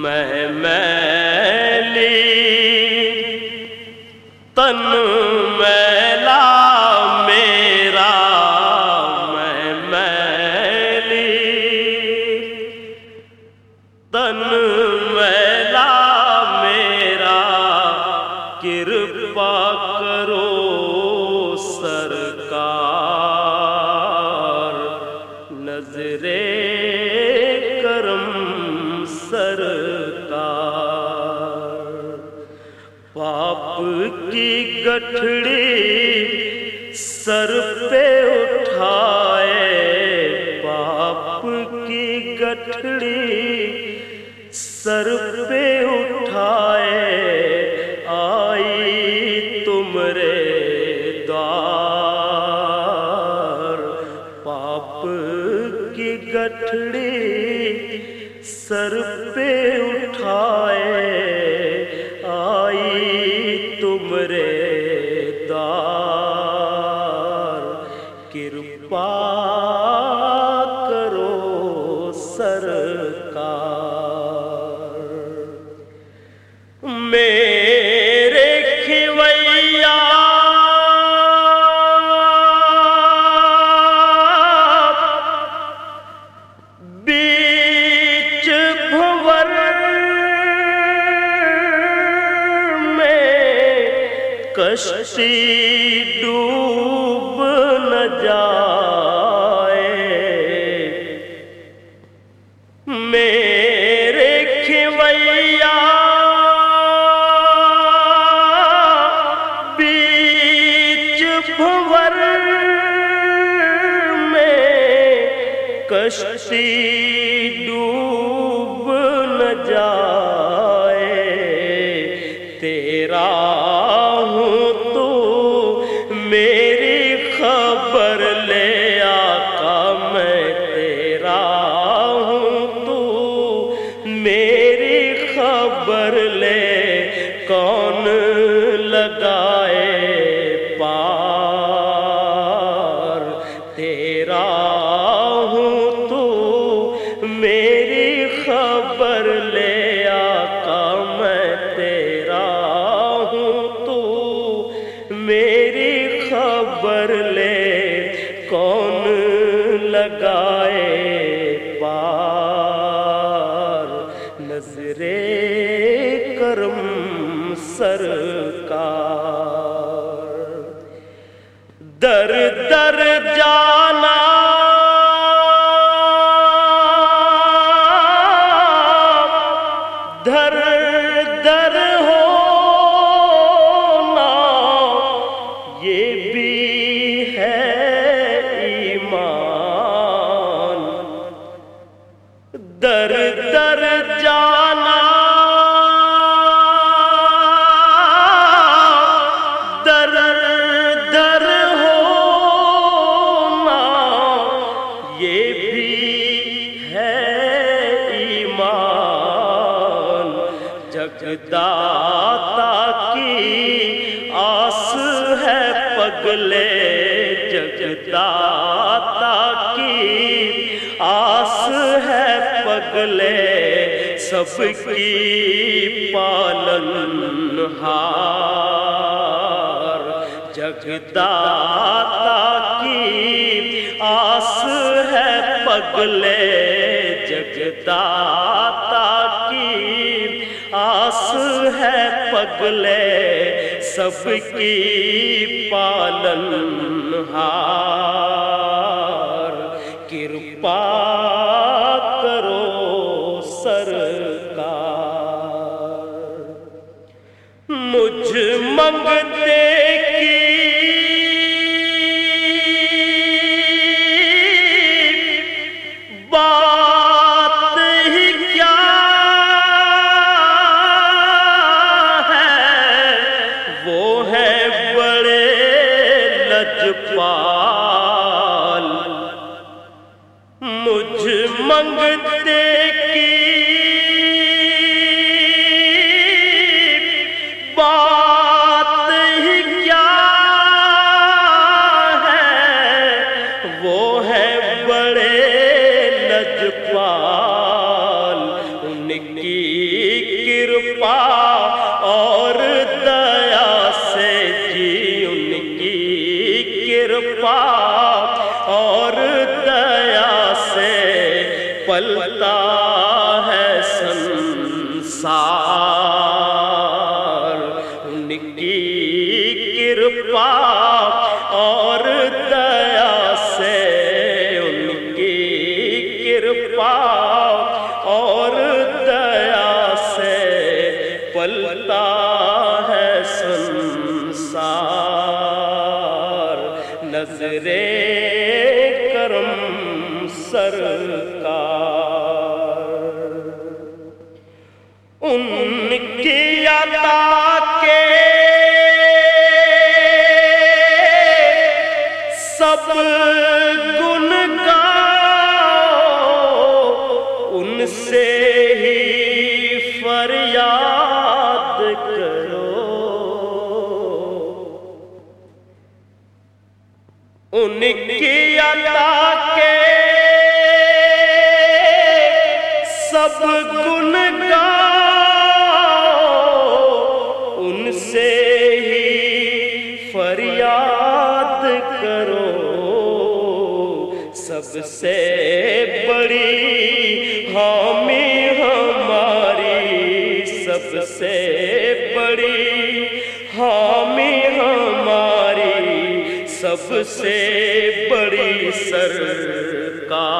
میں گٹھڑی سر پہ اٹھائے پاپ کی گٹھڑی سر پہ اٹھائے، آئی تمرے دار۔ پاپ کی گٹھڑی سر پہ اٹھائے، آئی تمرے کشتی ڈوب نہ جائے۔ میرے کھویا بیچ بھور میں کشتی ڈوب میری خبر لے آقا، میں تیرا ہوں تو۔ میری خبر لے، کون لگائے پار؟ تیرا ہوں تو۔ میری خبر سرکار در در جا جگداتا کی آس ہے پگلے جگداتا کی آس ہے پگلے سب کی پالن ہار جگداتا کی آس ہے پگلے ہے سب کی پالن ہار۔ کرپا کرو سرکار۔ مجھ منگتے بڑے لجپال ان کی کرپا اور دیا سے جی ان کی کرپا اور دیا سے پلتا ہے سنسار۔ نظر کرم سرکار۔ ان کی عطا کے سب گن گاؤ ان سے کی عطا کے سب گن گاؤ ان سے ہی فریاد کرو سب سے سرکار،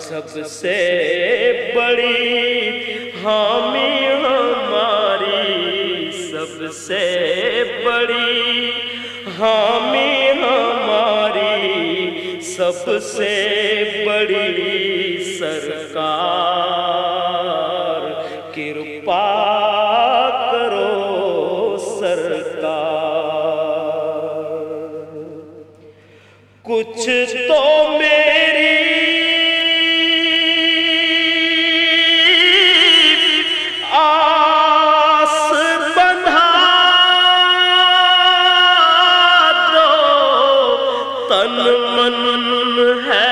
سب سے بڑی حامی ہماری، سب سے بڑی حامی ہماری، سب سے بڑی سرکار، کرپا کچھ تو میری آس بندھا دو تن من ہے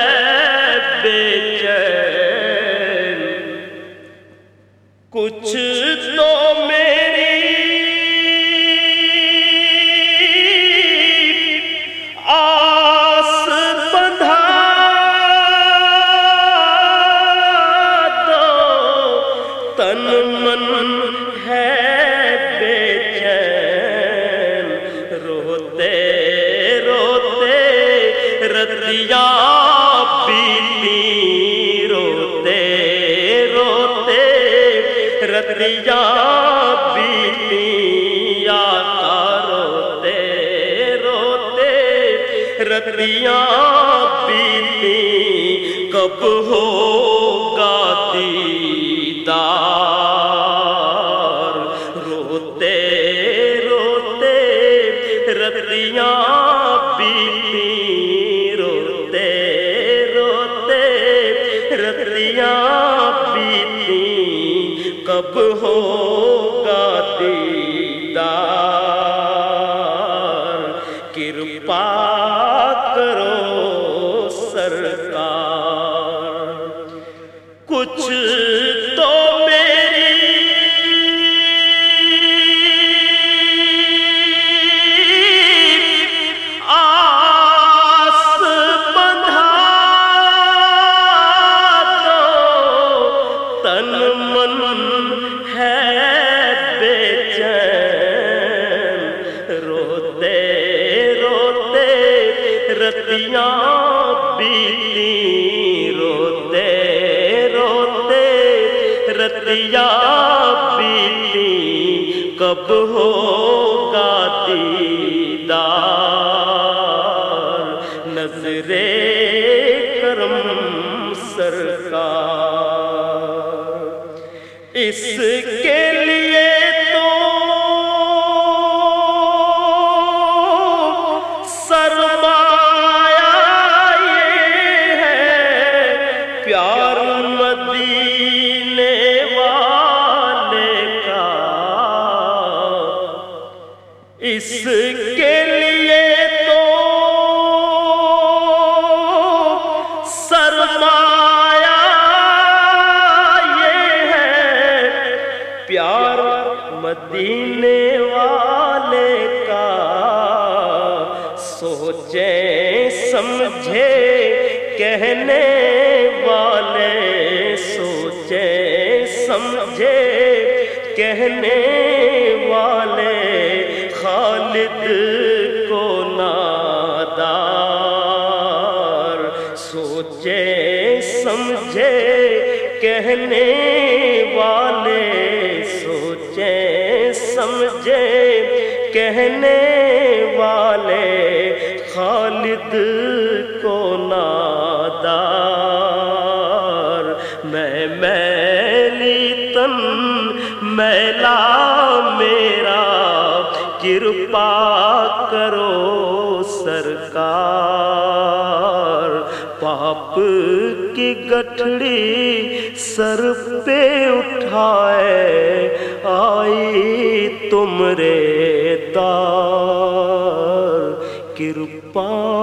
رتیا بیتی کب ہوگا دیدار؟ روتے روتے رتیا بیتی روتے روتے رتیا بیتی کب ہوگا رتیاں بیتی روتے روتے۔ رتیا بیتی کب ہوگا دیدار؟ نظر کرم سرکار۔ اس کے اس کے لیے تو سرمایا یہ ہے پیار مدینے والے کا سوچیں سمجھے کہنے والے سوچیں سمجھے کہنے کہنے والے سوچے، سمجھے۔ کہنے والے خالد کو نادار۔ میں میلی تن، میلا میرا۔ کرپا کرو سرکار۔ پاپ گٹھڑی سر پہ اٹھائے آئی تم رے دار کرپا